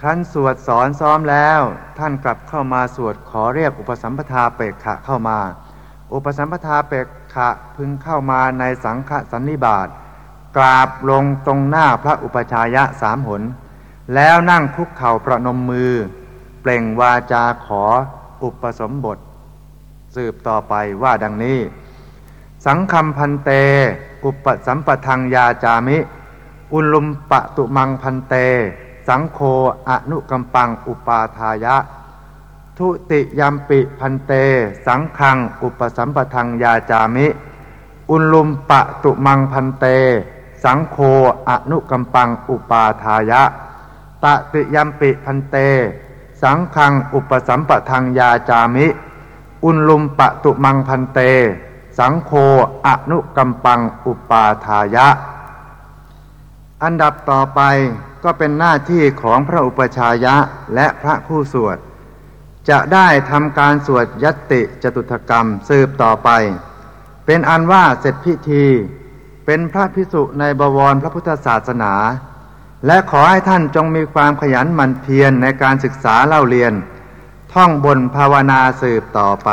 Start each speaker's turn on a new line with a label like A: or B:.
A: ครั้นสวดสอนซ้อมแล้ว ท่านกลับเข้ามาสวดขอเรียกอุปสัมปทาเปกขะเข้ามา อุปสัมปทาเปกขะพึงเข้ามาในสังฆสันนิบาตกราบลงตรงหน้าพระอุปชายะสามหน แล้วนั่งคุกเข่าประนมมือ เปล่งวาจาขออุปสมบท สืบต่อไปว่าดังนี้ สังคำพันเต อุปสัมปทังยาจามิ อุลุมปะตุมังพันเต สังโฆอนุกัมปังอุปาทายะ ทุติยัมปิพันเต สังคัง อุปสัมปทังยาจามิ อุลุมปะตุมังพันเต สังโฆอนุกัมปังอุปาทายะ ตติยัมปิพันเต สังคัง อุปสัมปทังยาจามิ อุลุมปะตุมังพันเต สังโฆอนุกัมปังอุปาทายะ อันดับต่อไปก็เป็นหน้าที่ของพระอุปชายะและพระผู้สวด จะได้ทำการสวดยัตติจตุถกรรมสืบต่อไป เป็นอันว่าเสร็จพิธี เป็นพระพิสุในบวรพระพุทธศาสนา และขอให้ท่านจงมีความขยันหมั่นเพียรในการศึกษาเล่าเรียน ท่องบนภาวนาสืบต่อไป